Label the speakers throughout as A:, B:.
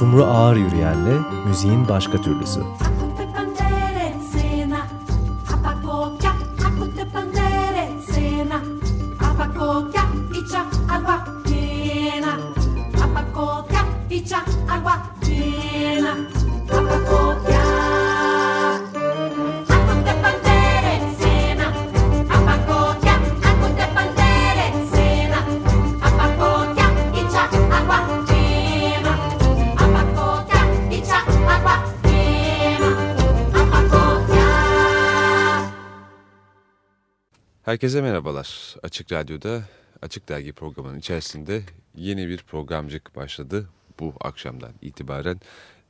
A: Sumru Ağır Yürüyen'le müziğin başka türlüsü.
B: Herkese merhabalar. Açık Radyo'da Açık Dergi programının içerisinde yeni bir programcık başladı. Bu akşamdan itibaren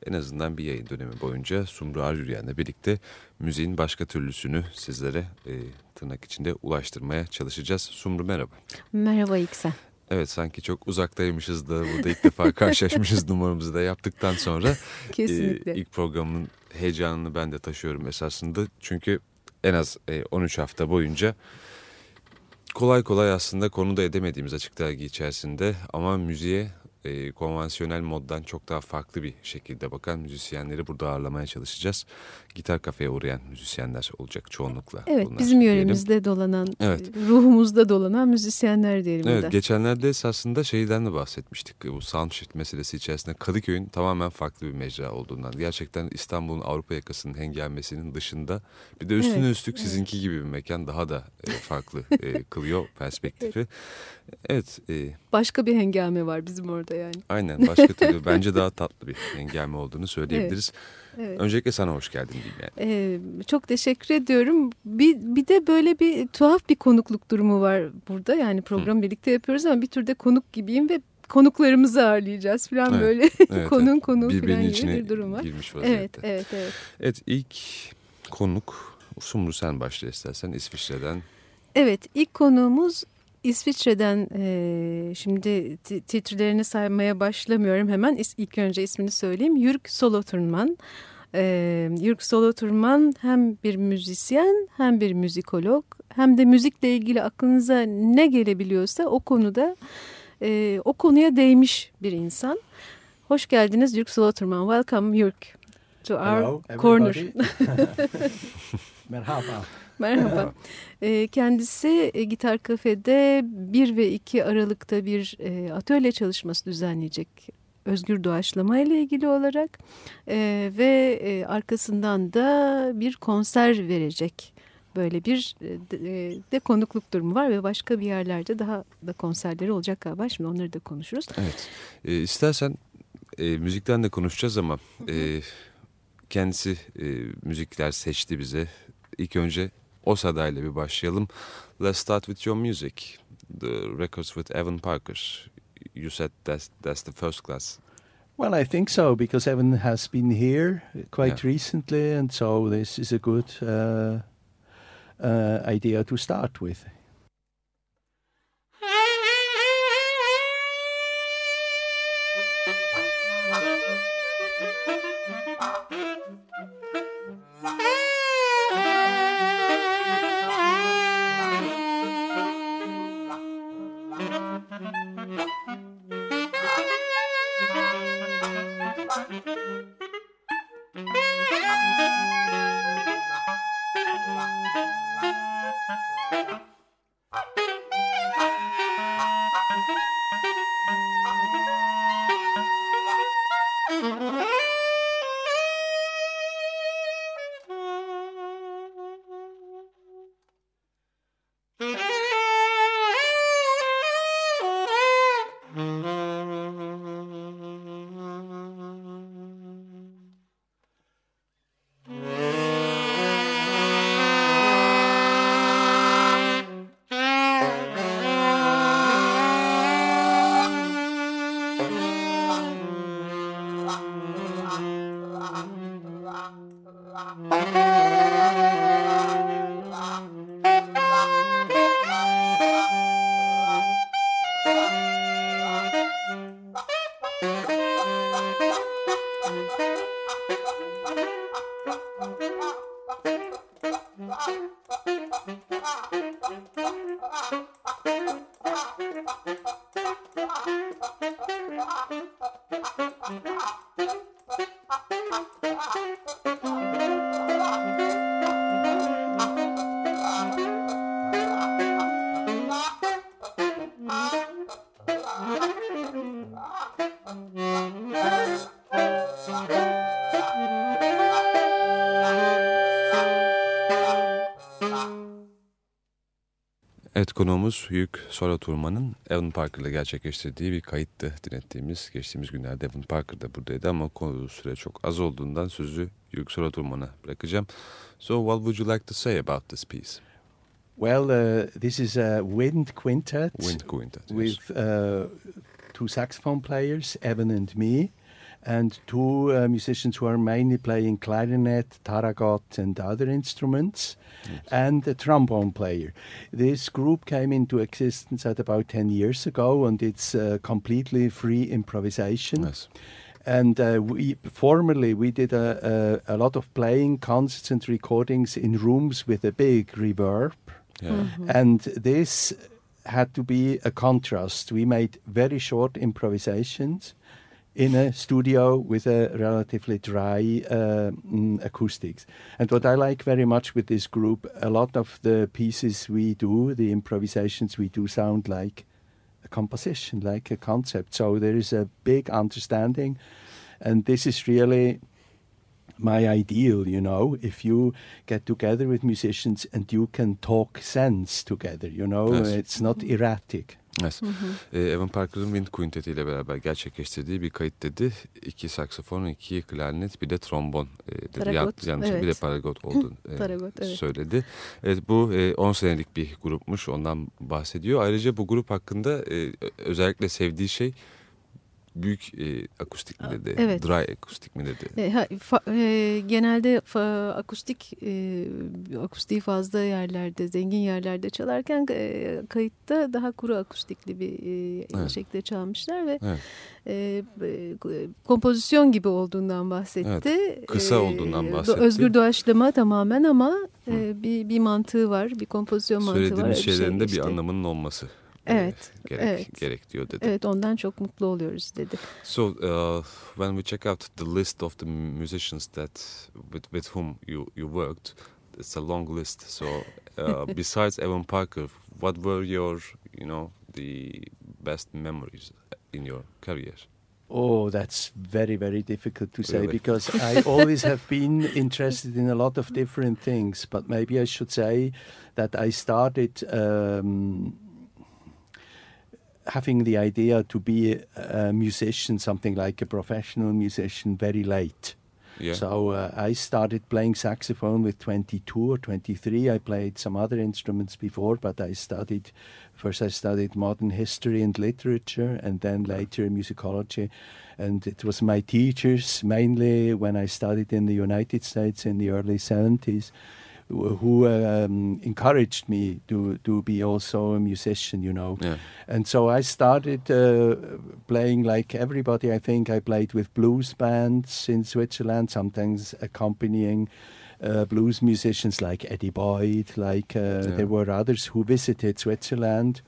B: en azından bir yayın dönemi boyunca Sumru Aryüryen'le birlikte müziğin başka türlüsünü sizlere e, tırnak içinde ulaştırmaya çalışacağız. Sumru merhaba.
C: Merhaba İksen.
B: Evet sanki çok uzaktaymışız da burada ilk defa karşılaşmışız numaramızı da yaptıktan sonra.
C: Kesinlikle.
B: E, ilk programın heyecanını ben de taşıyorum esasında. Çünkü en az e, 13 hafta boyunca kolay kolay aslında konu da edemediğimiz açık dergi içerisinde ama müziğe e, konvansiyonel moddan çok daha farklı bir şekilde bakan müzisyenleri burada ağırlamaya çalışacağız. Gitar kafeye uğrayan müzisyenler olacak çoğunlukla.
C: Evet bizim yöremizde diyelim. dolanan, evet. E, ruhumuzda dolanan müzisyenler diyelim.
B: Evet
C: da.
B: geçenlerde esasında şeyden de bahsetmiştik. Bu soundshift meselesi içerisinde Kadıköy'ün tamamen farklı bir mecra olduğundan. Gerçekten İstanbul'un Avrupa yakasının hengamesinin dışında bir de üstüne evet, üstlük evet. sizinki gibi bir mekan daha da e, farklı e, kılıyor perspektifi. Evet. evet e,
C: Başka bir hengame var bizim orada yani.
B: Aynen başka türlü bence daha tatlı bir hengame olduğunu söyleyebiliriz. Evet, evet. Öncelikle sana hoş geldin diyeyim yani.
C: Ee, çok teşekkür ediyorum. Bir, bir de böyle bir tuhaf bir konukluk durumu var burada. Yani program Hı. birlikte yapıyoruz ama bir türde konuk gibiyim ve konuklarımızı ağırlayacağız falan evet, böyle evet, konun evet. konuğu falan gibi bir durum var.
B: Girmiş
C: vaziyette. Evet, evet, evet.
B: Evet ilk konuk Sumru sen başla istersen İsviçre'den.
C: Evet ilk konuğumuz İsviçre'den e, şimdi titrelerini saymaya başlamıyorum hemen. İlk önce ismini söyleyeyim. Jürg Solothurman. E, Jürg Solothurman hem bir müzisyen hem bir müzikolog hem de müzikle ilgili aklınıza ne gelebiliyorsa o konuda e, o konuya değmiş bir insan. Hoş geldiniz Jürg Solothurman. Welcome Jürg to our Hello, corner.
D: Merhaba.
C: Merhaba. Ee, kendisi e, Gitar Kafe'de 1 ve 2 Aralık'ta bir e, atölye çalışması düzenleyecek özgür doğaçlama ile ilgili olarak e, ve arkasından da bir konser verecek. Böyle bir de konukluk durumu var ve başka bir yerlerde daha da konserleri olacak galiba. Şimdi onları da konuşuruz.
B: Evet. E, istersen e, müzikten de konuşacağız ama e, kendisi e, müzikler seçti bize. İlk önce o sadayla bir başlayalım. Let's start with your music. The records with Evan Parker. You said that's, that's the first class.
D: Well, I think so because Evan has been here quite yeah. recently, and so this is a good uh, uh, idea to start with.
B: Evet konuğumuz Hugh Solothurnmann'ın Evan Parker'la gerçekleştirdiği bir kayıttı dinlettiğimiz. Geçtiğimiz günlerde Evan Parker da buradaydı ama konu süre çok az olduğundan sözü Hugh Solothurnmann'a bırakacağım. So what would you like to say about this piece?
D: Well, uh, this is a wind quintet,
B: Wind Quintet. yes.
D: with uh, two saxophone players, Evan and me, and two uh, musicians who are mainly playing clarinet, taragot, and other instruments, and a trombone player. This group came into existence at about 10 years ago, and it's uh, completely free improvisation.
B: Yes.
D: And uh, we formerly we did a, a, a lot of playing concerts and recordings in rooms with a big reverb,
B: Yeah.
D: and this had to be a contrast. We made very short improvisations in a studio with a relatively dry uh, mm, acoustics. And what I like very much with this group, a lot of the pieces we do, the improvisations we do, sound like a composition, like a concept. So there is a big understanding, and this is really my ideal, you know, if you get together with musicians and you can talk sense together, you know,
B: Yes.
D: it's not erratic.
B: Yes. Ee, Evan Parker'ın Wind Quintet ile beraber gerçekleştirdiği bir kayıt dedi. İki saksafon, iki klarnet, bir de trombon. E, dedi.
C: Paragot,
B: Yan- yanlış bir de
C: evet.
B: paragot olduğunu e,
C: Paragot, evet.
B: söyledi. Evet bu e, 10 senelik bir grupmuş ondan bahsediyor. Ayrıca bu grup hakkında e, özellikle sevdiği şey büyük e, akustik mi dedi?
C: Evet.
B: Dry akustik mi dedi?
C: E, ha- fa- e, genelde fa- akustik e, akustiği fazla yerlerde, zengin yerlerde çalarken e, kayıtta daha kuru akustikli bir e,
B: Evet.
C: şekilde çalmışlar ve
B: Evet.
C: e, e, kompozisyon gibi olduğundan bahsetti.
B: kısa
C: E,
B: olduğundan bahsetti.
C: Özgür doğaçlama tamamen ama e, bir, bir mantığı var, bir kompozisyon mantığı var.
B: Söylediğimiz
C: öyle bir şey
B: şeylerin de bir
C: işte.
B: anlamının olması. E,
C: Evet,
B: gerek,
C: evet.
B: gerek diyor dedi.
C: Evet ondan çok mutlu oluyoruz dedi.
B: So, uh, when we check out the list of the musicians that with, with whom you, you worked, it's a long list. So, uh, besides Evan Parker, what were your, you know, the best memories in your career?
D: Oh, that's very, very difficult to say because I always have been interested in a lot of different things. But maybe I should say that I started um, having the idea to be a musician, something like a professional musician, very late.
B: Yeah.
D: So uh, I started playing saxophone with 22 or 23. I played some other instruments before, but I studied first I studied modern history and literature, and then later musicology. And it was my teachers mainly when I studied in the United States in the early 70s who who, um, encouraged me to to be also a musician, you know.
B: yeah.
D: And so I started uh, playing like everybody. I think I played with blues bands in Switzerland, sometimes accompanying uh, blues musicians like Eddie Boyd. Like uh,
B: Yeah.
D: there were others who visited Switzerland.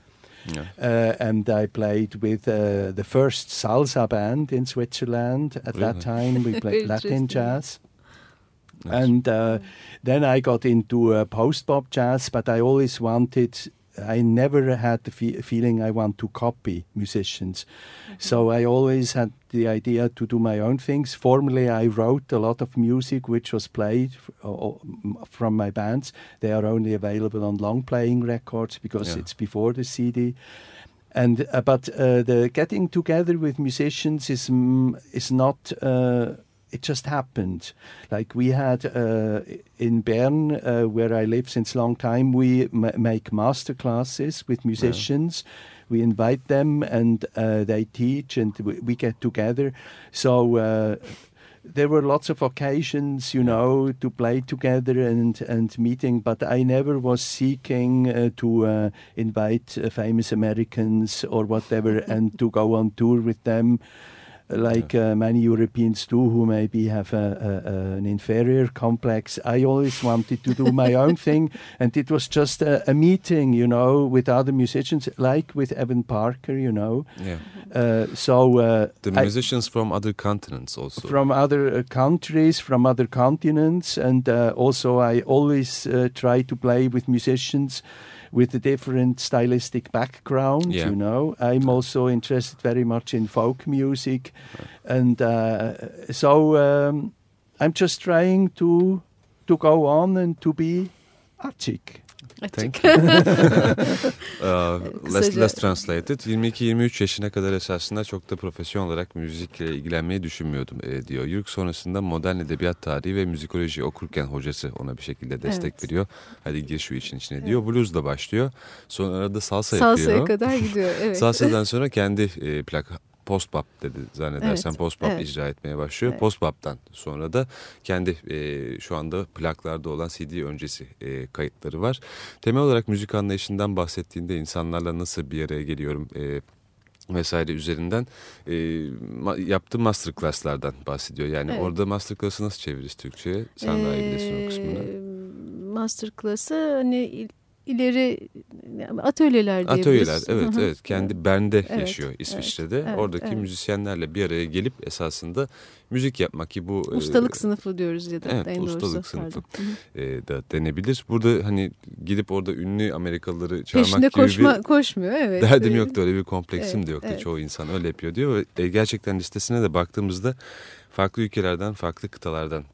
B: Yeah.
D: Uh, and I played with uh, the first salsa band in Switzerland. At
B: Really?
D: that time, we played Latin jazz.
B: Nice.
D: And uh, then I got into uh, post bop jazz, but I always wanted. I never had the fe- feeling I want to copy musicians. So I always had the idea to do my own things. Formerly, I wrote a lot of music which was played f- o- m- from my bands. They are only available on long playing records because
B: Yeah.
D: it's before the CD. And uh, but uh, the getting together with musicians is mm, is not. Uh, it just happened. Like we had uh, in Bern, uh, where I live since a long time, we m- make master classes with musicians. We invite them and uh, they teach, and we, we get together. So. Uh, there were lots of occasions, you know, to play together and, and meeting, but I never was seeking uh, to uh, invite uh, famous Americans or whatever and to go on tour with them. Like uh, many Europeans do who maybe have a, a, an inferior complex. I always wanted to do my own thing, and it was just a, a, meeting, you know, with other musicians, like with Evan Parker, you know.
B: Yeah.
D: Uh, so uh,
B: the musicians I, from other continents also.
D: From other uh, countries, from other continents, and uh, also I always uh, try to play with musicians with a different stylistic background.
B: Yeah.
D: You know, I'm also interested very much in folk music, and uh, so um, I'm just trying to to go on and to be Açık.
B: Uh, let's, let's translate it. 22-23 yaşına kadar esasında çok da profesyonel olarak müzikle ilgilenmeyi düşünmüyordum e, diyor. Yürük sonrasında modern edebiyat tarihi ve müzikoloji okurken hocası ona bir şekilde destek evet. veriyor. Hadi gir şu için içine diyor. Evet. Blues'la başlıyor. Sonra arada salsa
C: Salsa'ya
B: yapıyor.
C: Salsa'ya kadar gidiyor. Evet.
B: Salsa'dan sonra kendi e, plak post-bop dedi zannedersen evet, post-bop evet. icra etmeye başlıyor. Evet. Post-bop'tan sonra da kendi e, şu anda plaklarda olan CD öncesi e, kayıtları var. Temel olarak müzik anlayışından bahsettiğinde insanlarla nasıl bir araya geliyorum e, vesaire üzerinden e, ma, yaptığı masterclasslardan bahsediyor. Yani evet. orada masterclass'ı nasıl çeviririz Türkçe'ye? Sen ee, daha iyi bilirsin o kısmını.
C: Masterclass'ı hani ileri atölyeler
B: Atölyeler evet evet kendi Bern'de evet, yaşıyor İsviçre'de. Evet, Oradaki evet. müzisyenlerle bir araya gelip esasında müzik yapmak ki bu
C: ustalık e, sınıfı diyoruz ya da
B: evet,
C: en
B: ustalık
C: doğrusu.
B: sınıfı e, da denebilir. Burada hani gidip orada ünlü Amerikalıları çağırmak
C: Peşinde
B: gibi
C: koşma,
B: bir
C: koşmuyor evet.
B: Derdim yoktu öyle bir kompleksim
C: evet,
B: de yoktu.
C: Evet.
B: Çoğu insan öyle yapıyor diyor e, gerçekten listesine de baktığımızda farklı ülkelerden farklı kıtalardan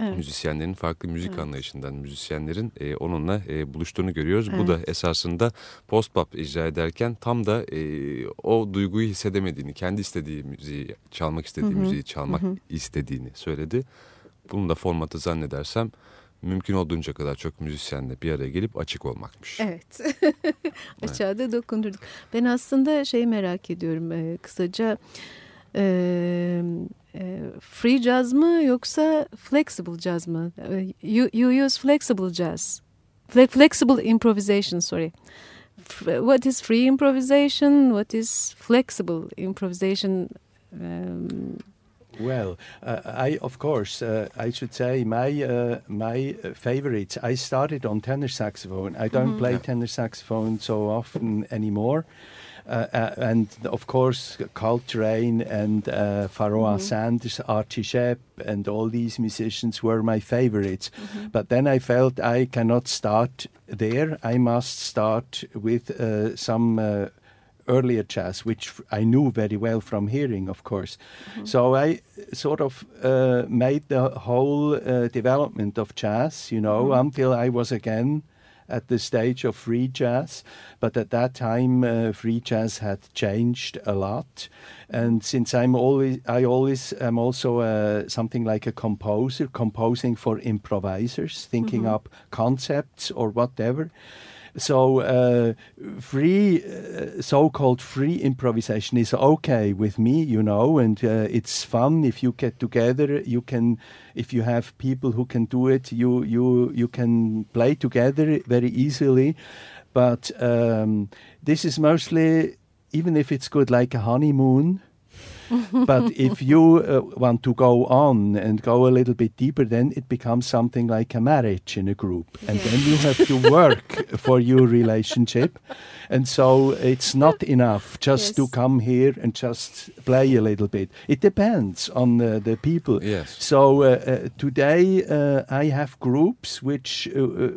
B: Evet. müzisyenlerin farklı müzik evet. anlayışından müzisyenlerin e, onunla e, buluştuğunu görüyoruz. Evet. Bu da esasında post-pop icra ederken tam da e, o duyguyu hissedemediğini, kendi istediği müziği, çalmak istediği Hı -hı. müziği çalmak Hı -hı. istediğini söyledi. Bunun da formatı zannedersem mümkün olduğunca kadar çok müzisyenle bir araya gelip açık olmakmış.
C: Evet. Açığa da dokundurduk. Ben aslında şey merak ediyorum e, kısaca... E, free jazz mı yoksa flexible jazz mı? You, you use flexible jazz. Flexible improvisation, sorry. What is free improvisation? What is flexible improvisation? Um,
D: well, uh, I of course uh, I should say my uh, my favorites. I started on tenor saxophone. I don't mm -hmm. play tenor saxophone so often anymore. Uh, uh, and of course Coltrane and uh, Pharoah mm-hmm. Sanders, Archie Shepp, and all these musicians were my favorites. Mm-hmm. But then I felt I cannot start there. I must start with uh, some uh, earlier jazz, which I knew very well from hearing, of course. Mm-hmm. So I sort of uh, made the whole development of jazz, you know, mm-hmm. until I was again at the stage of free jazz. But at that time, uh, free jazz had changed a lot. And since I'm always, I always am also uh, something like a composer, composing for improvisers, thinking mm-hmm. up concepts or whatever. So uh, free, uh, so-called free improvisation is okay with me, you know, and uh, it's fun if you get together. You can, if you have people who can do it, you you you can play together very easily. But um, this is mostly, even if it's good, like a honeymoon but if you uh, want to go on and go a little bit deeper, then it becomes something like a marriage in a group. And yeah. then you have to work for your relationship. And so it's not enough just yes. to come here and just play a little bit. It depends on uh, the people.
B: Yes.
D: So uh, uh today uh, I have groups which uh,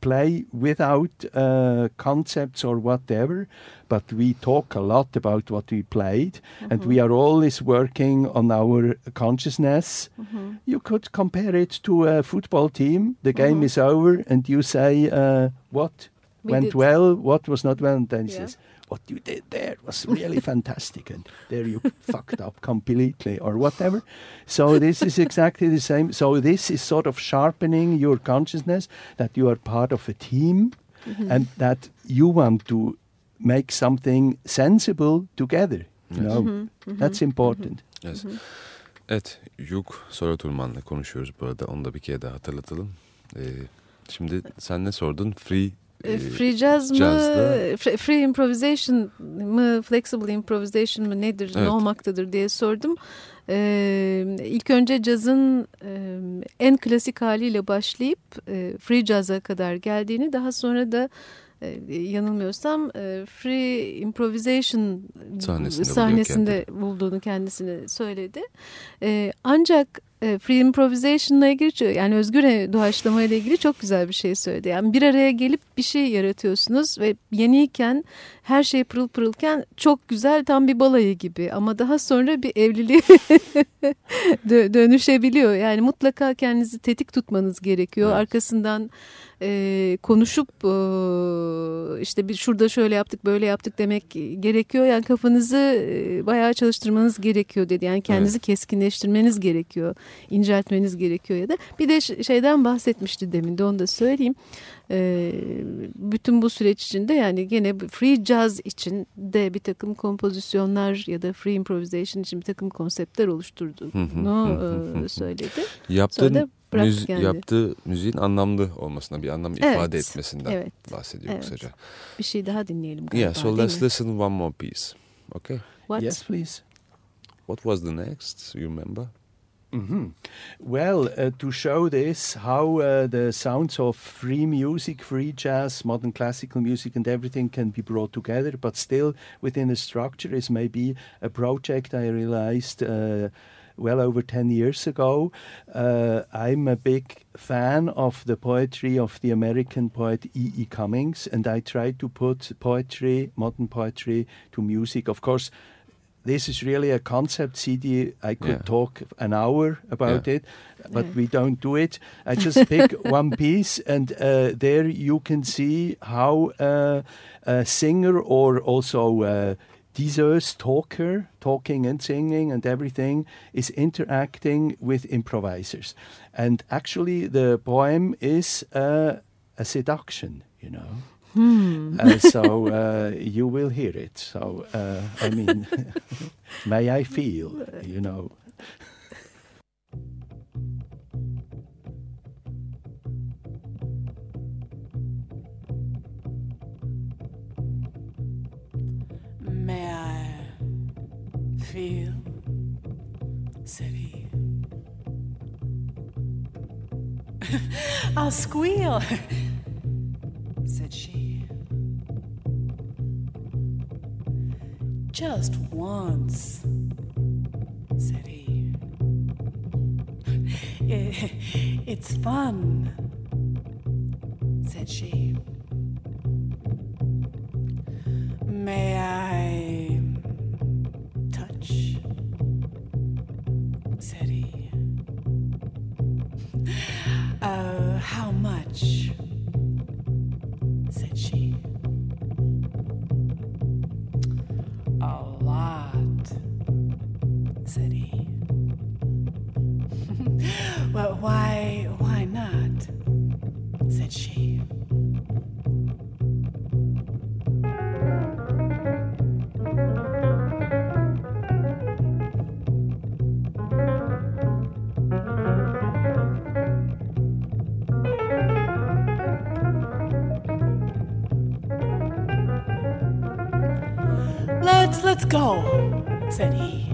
D: play without uh, concepts or whatever, but we talk a lot about what we played, mm-hmm. and we are always working on our consciousness. Mm-hmm. You could compare it to a football team. The game mm-hmm. is over, and you say uh, what we went did. well, what was not well, and then yeah. says what you did there was really fantastic and there you fucked up completely or whatever so this is exactly the same so this is sort of sharpening your consciousness that you are part of a team mm-hmm. and that you want to make something sensible together you know mm-hmm. Mm-hmm. that's important
B: yes. Evet, Jürg Solothurnmann'la konuşuyoruz bu arada. Onu da bir kere daha hatırlatalım. Ee, şimdi sen ne sordun? Free e,
C: free jazz mı,
B: Jazz'da-
C: free, improvisation mı, flexible improvisation mı nedir,
B: Evet.
C: ne olmaktadır diye sordum. Ee, ilk önce cazın e, en klasik haliyle başlayıp e, free jazz'a kadar geldiğini daha sonra da e, yanılmıyorsam e, free improvisation
B: Sahnesinde
C: sahnesinde bulduğunu kendisini söyledi. E, ancak free improvisation'la ilgili yani özgür doğaçlama ile ilgili çok güzel bir şey söyledi. Yani bir araya gelip bir şey yaratıyorsunuz ve yeniyken her şey pırıl pırılken çok güzel tam bir balayı gibi ama daha sonra bir evliliğe dö- dönüşebiliyor. Yani mutlaka kendinizi tetik tutmanız gerekiyor.
B: Evet.
C: Arkasından e, konuşup e, işte bir şurada şöyle yaptık böyle yaptık demek gerekiyor. Yani kafanızı e, bayağı çalıştırmanız gerekiyor dedi. Yani kendinizi keskinleştirmeniz gerekiyor. inceltmeniz gerekiyor ya da. Bir de şeyden bahsetmişti demin de onu da söyleyeyim. E, bütün bu süreç içinde yani gene free jazz için de bir takım kompozisyonlar ya da free improvisation için bir takım konseptler oluşturduğunu e, söyledi. Sonra
B: Yaptığın
C: da
B: müzi-
C: yani.
B: yaptığı müziğin anlamlı olmasına bir anlam
C: Evet,
B: ifade etmesinden
C: evet,
B: bahsediyor
C: evet.
B: kısaca.
C: Bir şey daha dinleyelim galiba
B: Yeah, so let's
C: mi?
B: listen one more piece. Okay.
C: What?
D: Yes, please.
B: What was the next? You remember?
D: Mhm. Well, uh, to show this, how uh, the sounds of free music, free jazz, modern classical music, and everything can be brought together, but still within a structure, is maybe a project I realized uh, well over 10 years ago. Uh, I'm a big fan of the poetry of the American poet E. E. Cummings, and I try to put poetry, modern poetry, to music. Of course, this is really a concept CD. I could
B: Yeah.
D: talk an hour about
B: Yeah.
D: it, but
C: Yeah.
D: we don't do it. I just pick one piece, and uh, there you can see how uh, a singer or also uh, diseuse talker, talking and singing and everything, is interacting with improvisers. And actually, the poem is uh, a seduction, you know.
C: Hmm.
D: Uh, so uh, you will hear it. So uh, I mean, may I feel, you know.
E: Said he. I'll squeal, said she. Just once, said he. "I- it's fun, said she. Said he.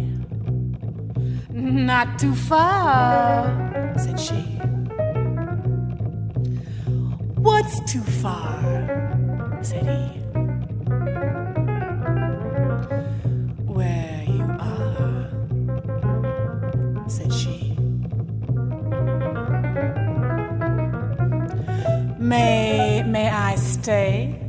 E: Not too far, said she. What's too far? said he. Where you are, said she. May may I stay?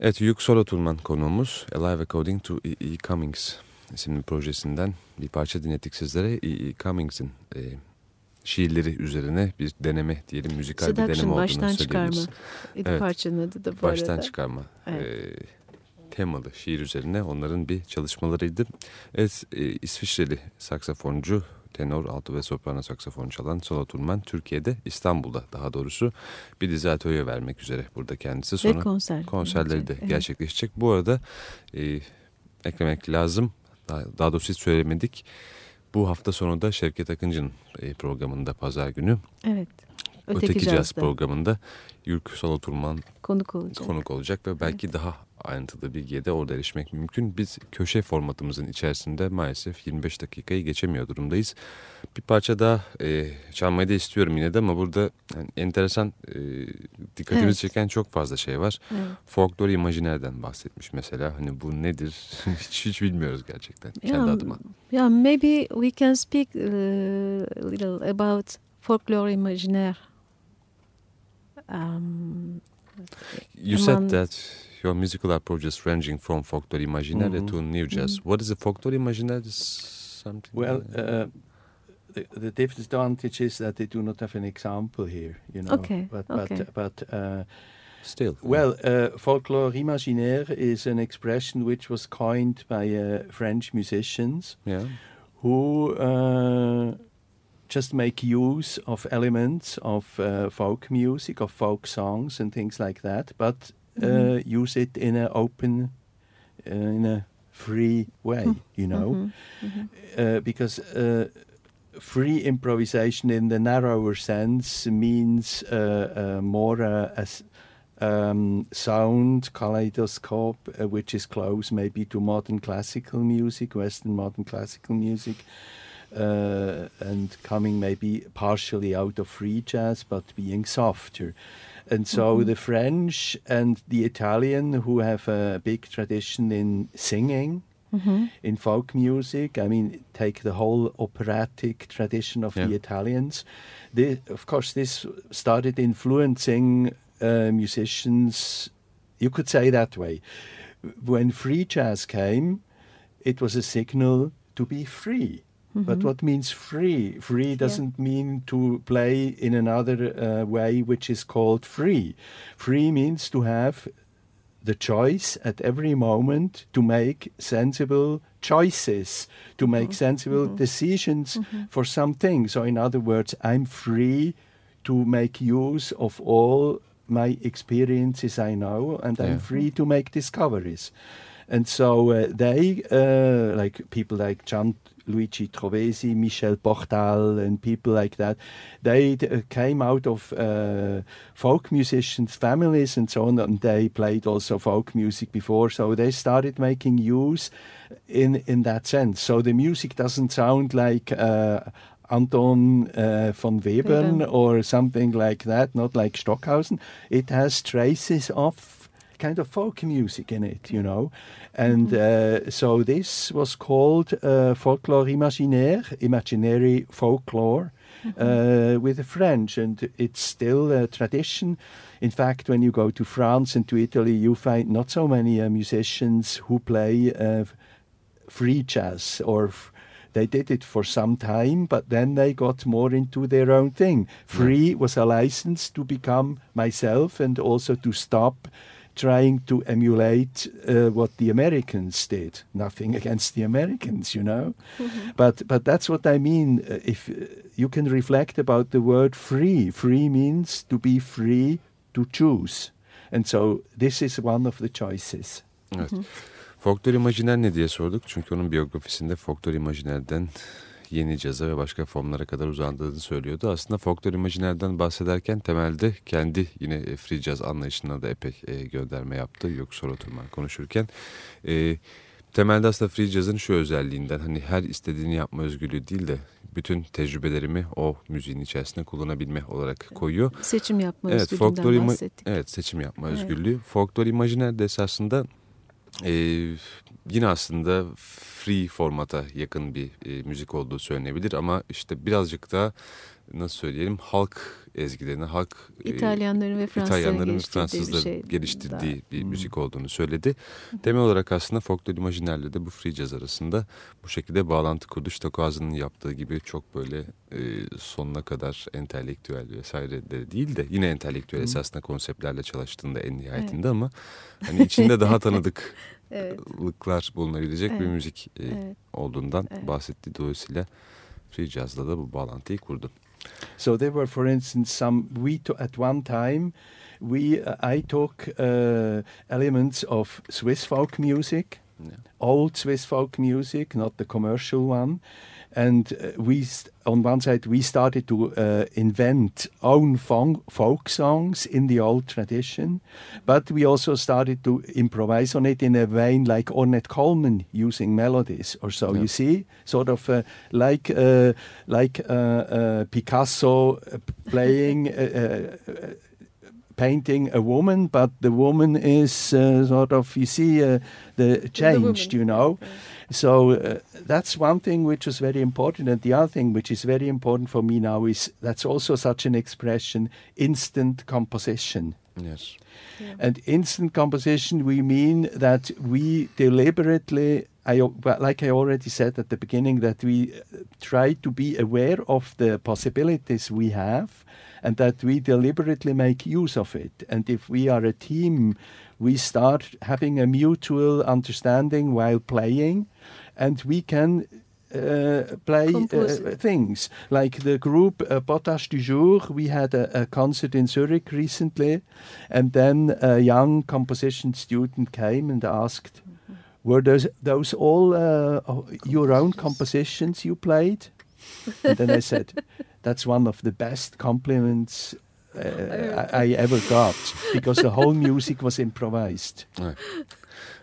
B: Evet, Yük Soloturman konuğumuz Alive According to E. E. Cummings isimli projesinden bir parça dinlettik sizlere. E. E. Cummings'in e, şiirleri üzerine bir deneme diyelim, müzikal bir deneme
C: Seduction
B: olduğunu
C: baştan çıkarma.
B: söyleyebiliriz.
C: İdi
B: Evet.
C: parçanın adı da bu
B: Baştan
C: arada.
B: çıkarma.
C: Evet.
B: e, temalı şiir üzerine onların bir çalışmalarıydı. Evet, e, İsviçreli saksafoncu, tenor, alto ve soprano saksafon çalan Solo Turman Türkiye'de, İstanbul'da daha doğrusu bir dizi atölye vermek üzere burada kendisi.
C: Ve
B: Sonra
C: konser.
B: konserleri de
C: Evet.
B: gerçekleşecek. Bu arada e, eklemek lazım, daha, daha doğrusu hiç söylemedik. Bu hafta sonu da Şevket Akıncı'nın e, programında pazar günü
C: Evet. Öteki,
B: Öteki, Caz programında Yürk Solo Turman
C: konuk olacak.
B: konuk olacak ve belki daha ayrıntılı bilgiye de orada erişmek mümkün. Biz köşe formatımızın içerisinde maalesef 25 dakikayı geçemiyor durumdayız. Bir parça daha e, çalmayı da istiyorum yine de ama burada yani enteresan e, dikkatimizi
C: Evet.
B: çeken çok fazla şey var.
C: Evet.
B: Folklor imajinerden bahsetmiş mesela. Hani bu nedir hiç, hiç bilmiyoruz gerçekten kendi
C: Yeah,
B: adıma.
C: Yeah, maybe we can speak a little about folklore imaginaire. Um,
B: You
C: Aman-
B: said that your musical approaches ranging from folklore imaginaire
D: Mhm.
B: to new jazz.
C: Mhm.
B: What is a folklore imaginaire? Something
D: Well, uh, the, the disadvantage is that they do not have an example here, you know.
C: Okay,
D: But
C: okay.
D: but but uh,
B: still.
D: well, uh, folklore imaginaire is an expression which was coined by uh, French musicians
B: yeah.
D: who uh, just make use of elements of uh, folk music, of folk songs, and things like that, but uh,
C: Mhm.
D: use it in an open, uh, in a free way, you know
C: mhm.
D: uh, because uh, free improvisation in the narrower sense means more a um, sound kaleidoscope, uh, which is close maybe to modern classical music, Western modern classical music. Uh, and coming maybe partially out of free jazz, but being softer. And so
C: Mhm.
D: the French and the Italian, who have a big tradition in singing,
C: Mhm.
D: in folk music. I mean, take the whole operatic tradition of the Italians. They, of course, this started influencing uh, musicians. You could say that way. When free jazz came, it was a signal to be free. But
C: Mhm.
D: what means free? Free doesn't mean to play in another uh, way which is called free. Free means to have the choice at every moment to make sensible choices, to make sensible decisions for something. So, in other words, I'm free to make use of all my experiences I know, and I'm free to make discoveries. And so uh, they, uh, like people like Gianluigi Trovesi, Michel Portal, and people like that, they uh, came out of uh, folk musicians' families and so on, and they played also folk music before. So they started making use in in that sense. So the music doesn't sound like. Uh, Anton uh, von Webern
C: Webern.
D: or something like that, not like Stockhausen. It has traces of kind of folk music in it, you know. And uh, so this was called uh, folklore imaginaire, imaginary folklore. Uh, with the French, and it's still a tradition. In fact, when you go to France and to Italy, you find not so many uh, musicians who play uh, free jazz or they did it for some time, but then they got more into their own thing. Free was a license to become myself and also to stop trying to emulate uh, what the Americans did. Nothing against the Americans, you know, but but that's what I mean. Uh, if uh, you can reflect about the word free, free means to be free to choose, and so this is one of the choices.
B: Evet. Folklor imajiner ne diye sorduk. Çünkü onun biyografisinde folklor imajinerden yeni caza ve başka formlara kadar uzandığını söylüyordu. Aslında folklor imajinerden bahsederken temelde kendi yine e, free jazz anlayışına da epey e, gönderme yaptı. Yok Oturman konuşurken. E, temelde aslında free jazz'ın şu özelliğinden hani her istediğini yapma özgürlüğü değil de bütün tecrübelerimi o müziğin içerisinde kullanabilme olarak koyuyor.
C: Seçim yapma
B: Evet,
C: özgürlüğünden bahsettik.
B: Evet seçim yapma
C: Evet.
B: özgürlüğü. Folklor imajiner de esasında e, yine aslında free formata yakın bir e, müzik olduğu söylenebilir ama işte birazcık da nasıl söyleyelim halk ezgilerini, halk e,
C: İtalyanların ve Fransızların
B: İtalyanların
C: geliştirdiği bir şey.
B: geliştirdiği
C: daha.
B: bir müzik olduğunu söyledi. Temel olarak aslında folklor imajinerle de bu free jazz arasında bu şekilde bağlantı kurdu. Stockhausen'ın yaptığı gibi çok böyle e, sonuna kadar entelektüel vesaire de değil de yine entelektüel esasında konseptlerle çalıştığında en nihayetinde ama hani içinde daha tanıdık
C: Evet.
B: bulunabilecek bir
C: Evet.
B: müzik e,
C: Evet.
B: olduğundan
C: Evet.
B: bahsetti. Dolayısıyla free jazz'la da bu bağlantıyı kurdu.
D: So there were, for instance, some we to, at one time we uh, I took uh, elements of Swiss folk music,
B: Yeah.
D: old Swiss folk music, not the commercial one, and uh, we on one side we started to uh, invent own fong- folk songs in the old tradition, but we also started to improvise on it in a vein like Ornette Coleman using melodies or so.
B: Yeah.
D: You see, sort of uh, like uh, like uh, uh, Picasso uh, playing. Painting a woman, but the woman is uh, sort of you see uh, the changed, you know. So uh, that's one thing which was very important, and the other thing which is very important for me now is that's also such an expression: instant composition.
B: Yes.
D: And instant composition, we mean that we deliberately, I, like I already said at the beginning, that we uh, try to be aware of the possibilities we have and that we deliberately make use of it. And if we are a team, we start having a mutual understanding while playing, and we can uh, play uh, things like the group uh, Potage du Jour. We had a, a concert in Zurich recently, and then a young composition student came and asked, "Were those those all uh, your own compositions you played?" And then I said, "That's one of the best compliments." Uh, I, I ever got because the whole music was improvised.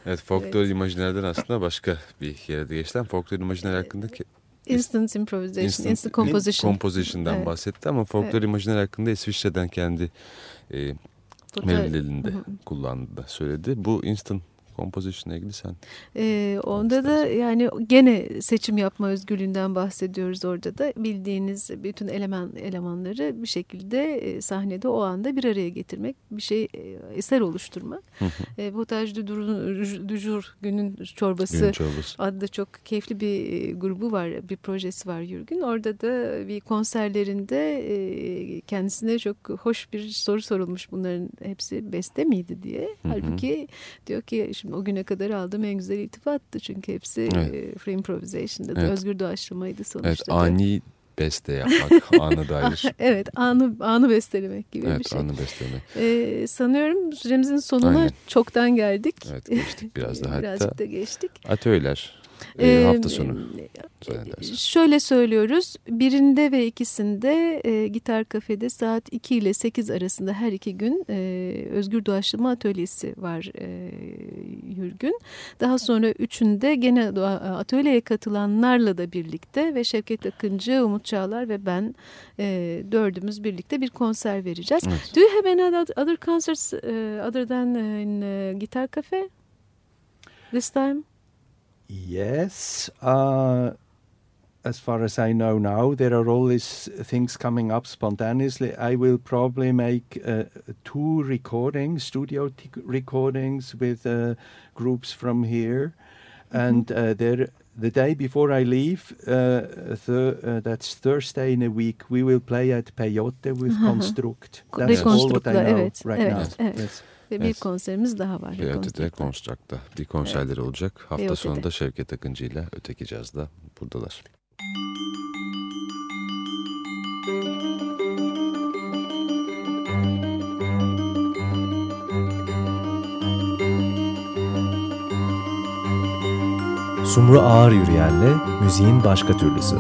B: Evet folklor imajinerden aslında başka bir yere de geçti. Folklor imajiner hakkında ki-
C: Instant improvisation, instant,
B: Instant
C: composition.
B: composition'dan
C: Evet.
B: bahsetti ama folklor imajiner hakkında İsviçre'den kendi e, melodilerinde kullandığını da söyledi. Bu instant composition'la ilgili sen
C: Ee, onda da yani gene seçim yapma özgürlüğünden bahsediyoruz orada da bildiğiniz bütün eleman elemanları bir şekilde e, sahnede o anda bir araya getirmek bir şey e, eser oluşturmak. e, Potage du, du Jour günün çorbası
B: gün çorbası.
C: adlı çok keyifli bir e, grubu var, bir projesi var Yürgün. Orada da bir konserlerinde e, kendisine çok hoş bir soru sorulmuş. Bunların hepsi beste miydi diye.
B: hı.
C: Halbuki diyor ki şimdi o güne kadar aldığım en güzel iltifattı. Çünkü hepsi
B: Evet.
C: e, free improvisation'da da
B: Evet.
C: özgür doğaçlamaydı sonuçta.
B: Evet
C: da.
B: ani beste yapmak ana dair.
C: evet anı, anı bestelemek gibi bir
B: evet
C: şey.
B: anı beslemek.
C: E, sanıyorum süremizin sonuna
B: Aynen.
C: çoktan geldik.
B: Evet geçtik biraz da hatta.
C: Birazcık da geçtik.
B: Atölyeler e,
C: Ee,
B: hafta sonu
C: e,
B: zannedersem.
C: Şöyle söylüyoruz. Birinde ve ikisinde e, Gitar Kafe'de saat 2 ile 8 arasında her iki gün e, Özgür Doğaçlama Atölyesi var e, Hürgün. Daha sonra üçünde gene atölyeye katılanlarla da birlikte ve Şevket Akıncı, Umut Çağlar ve ben e, dördümüz birlikte bir konser vereceğiz. Evet. Do you have any other concerts uh, other than in uh, Guitar Cafe this time?
D: Yes. Uh, as far as I know now, there are all these things coming up spontaneously. I will probably make uh, two recordings, studio recordings with uh, groups from here. Mm-hmm. And uh, there, the day before I leave, uh, th uh, that's Thursday in a week, we will play at Peyote with uh-huh. Construct. That's all what I know
C: evet,
D: right
C: evet,
D: now.
C: Evet. Yes. Ve bir evet. konserimiz daha var.
B: Peyote'de Construct'ta bir konserleri evet. olacak. Hafta Peyote'de. sonunda Şevket Akıncı ile Öteki Caz'da buradalar.
A: Sumru Ağır Yürüyen'le müziğin başka türlüsü.